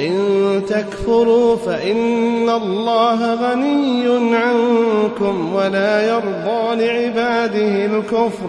إن تكفروا فإن الله غني عنكم ولا يرضى لعباده الكفر.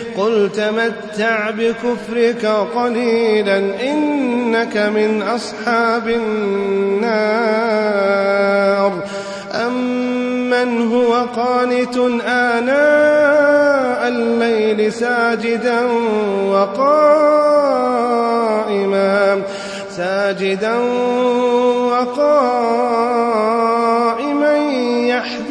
قل تمتع بكفرك قليلا إنك من أصحاب النار. أمن هو قانت آناء الليل ساجدا وقائما ساجدا وقائما.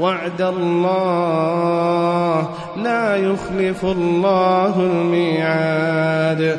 وعد الله لا يخلف الله الميعاد.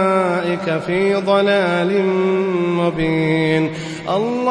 في ضلال مبين. الله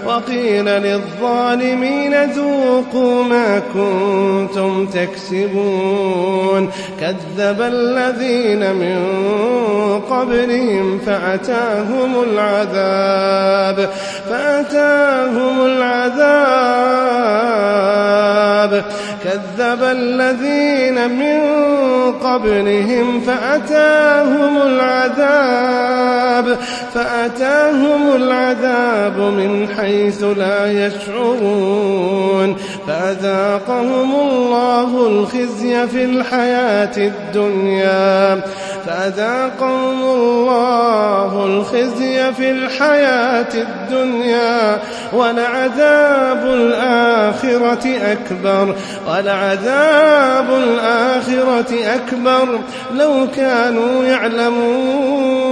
وقيل للظالمين ذوقوا ما كنتم تكسبون. كذب الذين من قبلهم فأتاهم العذاب فأتاهم العذاب. كذب الذين من قبلهم فأتاهم العذاب. فأتاهم العذاب من حيث لا يشعرون فأذاقهم الله الخزي في الحياة الدنيا. فأذاقهم الله الخزي في الحياة الدنيا. ولعذاب الآخرة أكبر. ولعذاب الآخرة أكبر. لو كانوا يعلمون.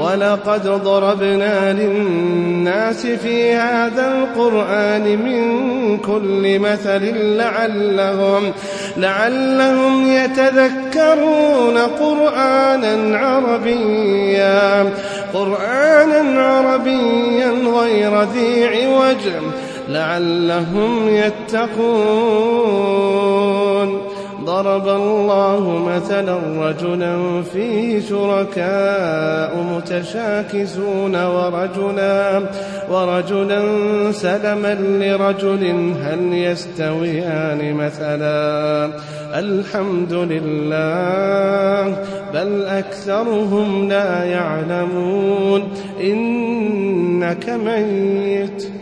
ولقد ضربنا للناس في هذا القرآن من كل مثل لعلهم لعلهم يتذكرون قرآنا عربيا قرآنا عربيا غير ذي عوج لعلهم يتقون. ضرب الله مثلا رجلا فيه شركاء متشاكسون ورجلا ورجلا سلما لرجل هل يستويان مثلا؟ الحمد لله بل أكثرهم لا يعلمون. إنك ميت.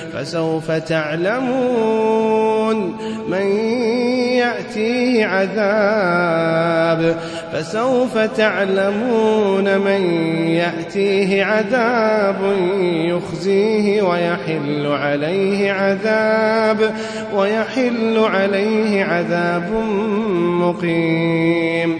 فسوف تعلمون من يأتيه عذاب. فسوف تعلمون من يأتيه عذاب يخزيه ويحل عليه عذاب ويحل عليه عذاب مقيم.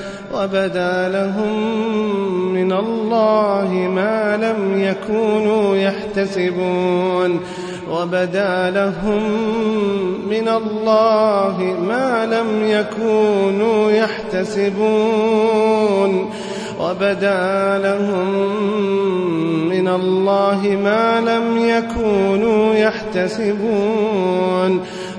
وبدا لهم من الله ما لم يكونوا يحتسبون. وبدا لهم من الله ما لم يكونوا يحتسبون. وبدا لهم من الله ما لم يكونوا يحتسبون.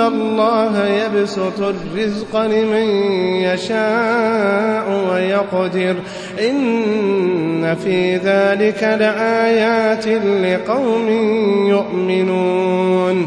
الله يبسط الرزق لمن يشاء ويقدر إن في ذلك لآيات لقوم يؤمنون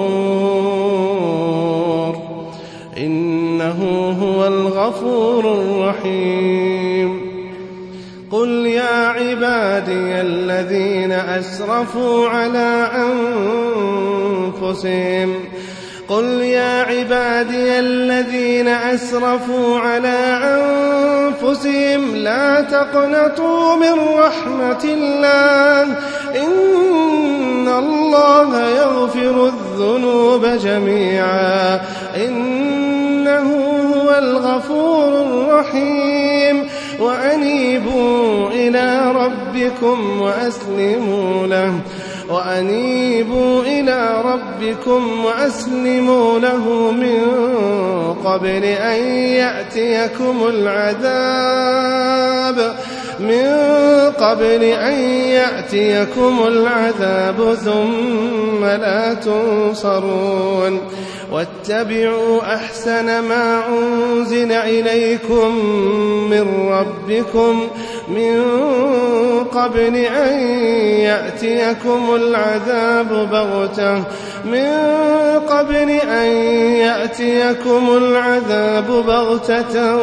هو الغفور الرحيم قل يا عبادي الذين أسرفوا على أنفسهم. قل يا عبادي الذين أسرفوا على أنفسهم. لا تقنطوا من رحمة الله. إن الله يغفر الذنوب جميعا. هو الغفور الرحيم. وأنيبوا إلى ربكم وأسلموا له. وأنيبوا إلى ربكم وأسلموا له من قبل أن يأتيكم العذاب. من قبل أن يأتيكم العذاب ثم لا تنصرون. واتبعوا أحسن ما أنزل إليكم من ربكم من قبل أن يأتيكم العذاب بغتة. من قبل أن يأتيكم العذاب بغتة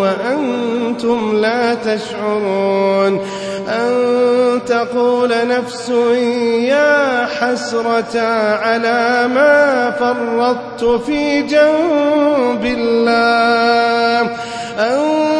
وأنتم لا تشعرون. أن تقول نفس يا حسرة على ما فرطت في جنب الله. أن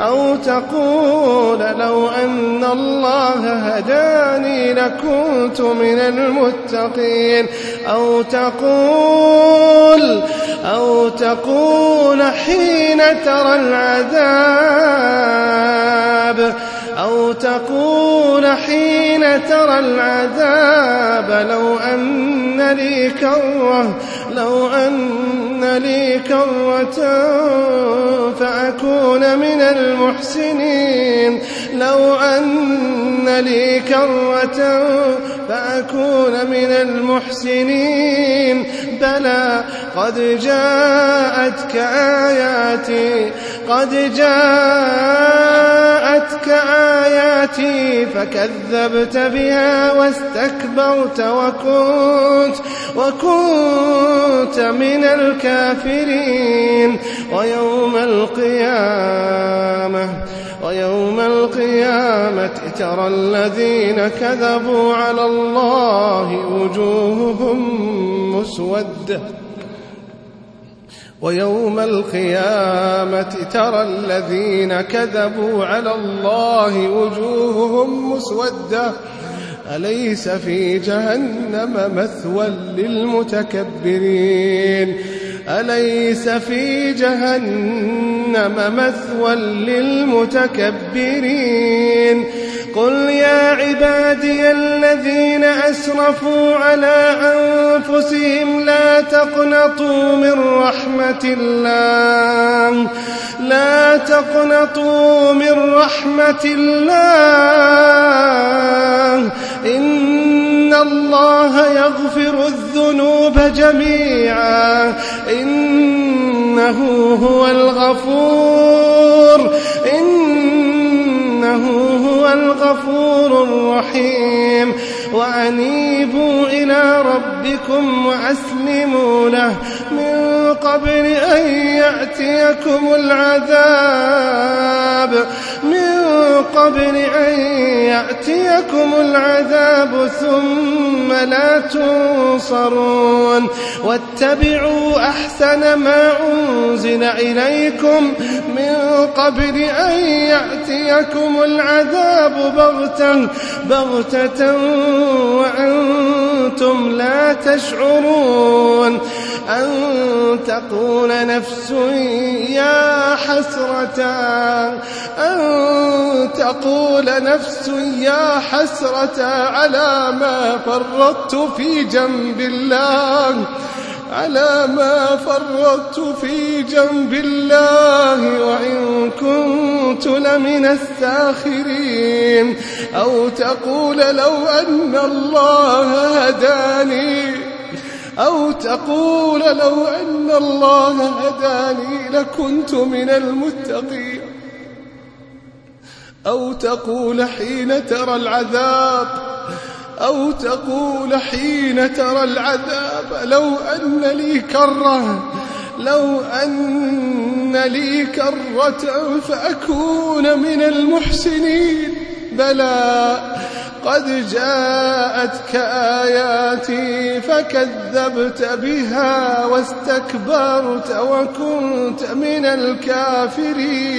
أو تقول لو أن الله هداني لكنت من المتقين. أو تقول أو تقول حين ترى العذاب. أو تقول حين ترى العذاب لو أن لي كرة لو أن لي كرة فأكون من المحسنين. لو أن لي كرة فأكون من المحسنين. بلى قد جاءتك آياتي قد جاءتك آياتي فكذبت بها واستكبرت وكنت وكنت من الكافرين ويوم القيامة ويوم القيامة ترى الذين كذبوا على الله وجوههم مسودة. ويوم القيامة ترى الذين كذبوا على الله وجوههم مسودة. أليس في جهنم مثوى للمتكبرين؟ أليس في جهنم مثوى للمتكبرين؟ قل يا عبادي الذين أسرفوا على أنفسهم لا تقنطوا من رحمة الله. لا تقنطوا من رحمة الله. إن الله يغفر الذنوب جميعا. إنه هو الغفور. إنه هو الغفور. الرحيم وأنيبوا إلى ربكم وأسلموا له. من قبل أن يأتيكم العذاب. من قبل أن يأتيكم العذاب ثم لا تنصرون. واتبعوا أحسن ما أنزل إليكم. من قبل أن يأتيكم العذاب بغتة بغتة وأنتم لا تشعرون. أن تقول نفس يا حسرة. أن تقول نفس يا حسرة على ما فرطت في جنب الله. على ما فرطت في جنب الله وإن كنت لمن الساخرين. أو تقول لو أن الله هداني. أو تقول لو أن الله هداني لكنت من المتقين. أو تقول حين ترى العذاب أو تقول حين ترى العذاب لو أن لي كرة لو أن لي كرة فأكون من المحسنين. بلى قد جاءتك آياتي فكذبت بها واستكبرت وكنت من الكافرين.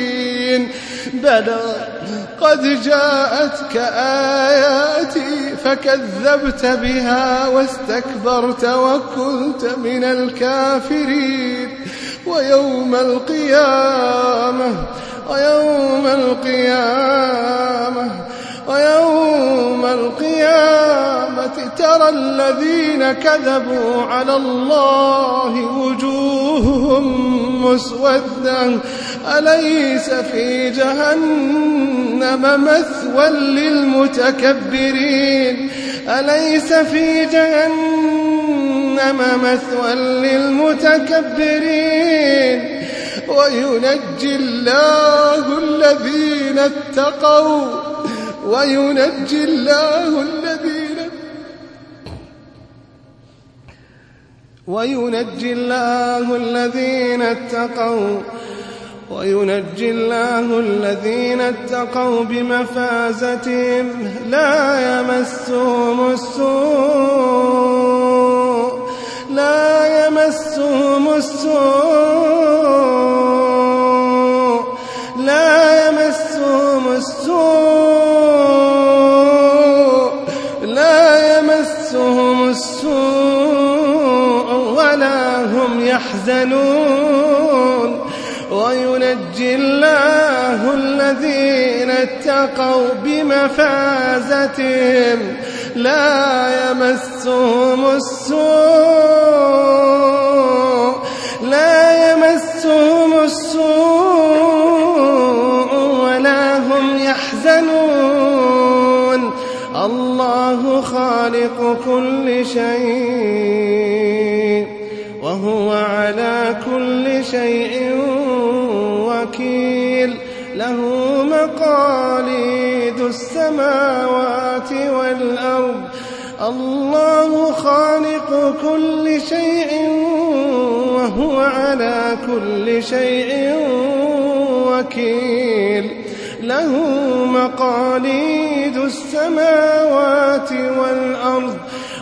بلى قد جاءتك آياتي فكذبت بها واستكبرت وكنت من الكافرين. ويوم القيامة ويوم القيامة ويوم القيامة ترى الذين كذبوا على الله وجوههم مسودة. أليس في جهنم مثوى للمتكبرين؟ أليس في جهنم مثوى للمتكبرين؟ وينجي الله الذين اتقوا وينجي الله الذين وينجي الله الذين اتقوا وينجي الله الذين اتقوا بمفازتهم لا يمسهم السوء لا يمسهم السوء يحزنون وينجي الله الذين اتقوا بمفازتهم لا يمسهم السوء لا يمسهم السوء ولا هم يحزنون. الله خالق كل شيء. وكيل له مقاليد السماوات والأرض. الله خالق كل شيء وهو على كل شيء وكيل. له مقاليد السماوات والأرض.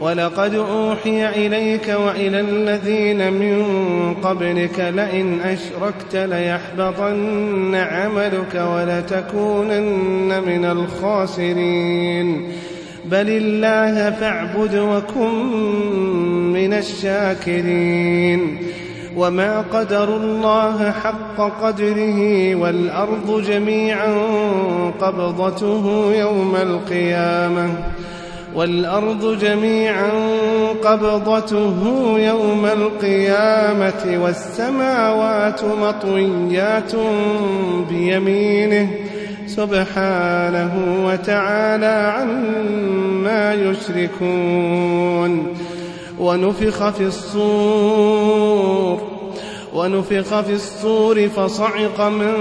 ولقد أوحي إليك وإلى الذين من قبلك لئن أشركت ليحبطن عملك ولتكونن من الخاسرين. بل الله فاعبد وكن من الشاكرين. وما قدر الله حق قدره والأرض جميعا قبضته يوم القيامة. والأرض جميعا قبضته يوم القيامة والسماوات مطويات بيمينه سبحانه وتعالى عما يشركون ونفخ في الصور ونفخ في الصور فصعق من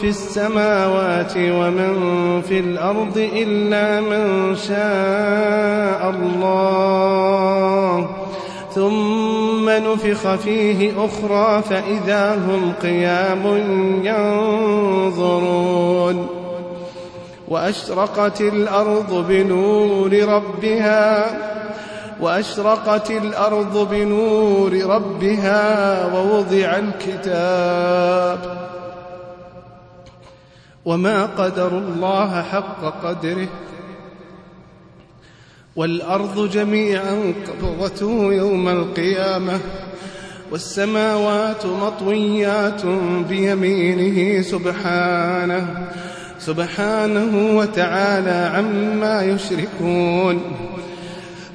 في السماوات ومن في الأرض إلا من شاء الله. ثم نفخ فيه أخرى فإذا هم قيام ينظرون. وأشرقت الأرض بنور ربها وأشرقت الأرض بنور ربها ووضع الكتاب. وما قدر الله حق قدره. والأرض جميعا قبضته يوم القيامة. والسماوات مطويات بيمينه سبحانه. سبحانه وتعالى عما يشركون.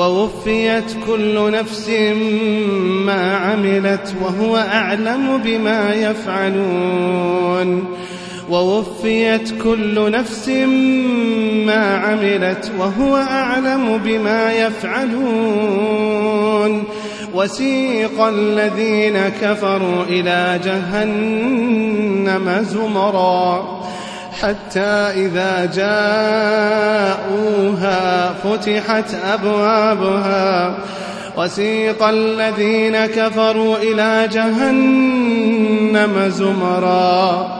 ووفيت كل نفس ما عملت وهو أعلم بما يفعلون. ووفيت كل نفس ما عملت وهو أعلم بما يفعلون. وسيق الذين كفروا إلى جهنم زمرًا. حتى إذا جاءوها فتحت أبوابها. وسيق الذين كفروا إلى جهنم زمرا.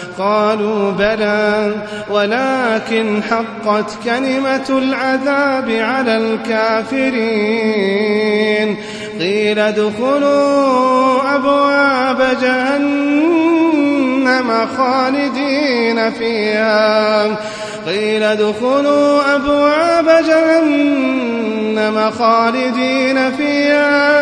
قالوا بلى ولكن حقت كلمة العذاب على الكافرين. قيل ادخلوا أبواب جهنم خالدين فيها. قيل ادخلوا أبواب جهنم خالدين فيها.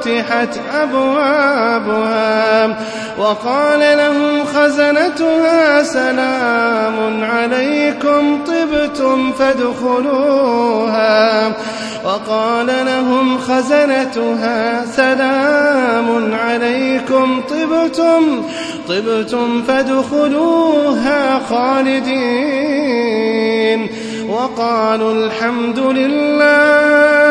وفتحت أبوابها وقال لهم خزنتها سلام عليكم طبتم فادخلوها وقال لهم خزنتها سلام عليكم طبتم طبتم فادخلوها خالدين وقالوا الحمد لله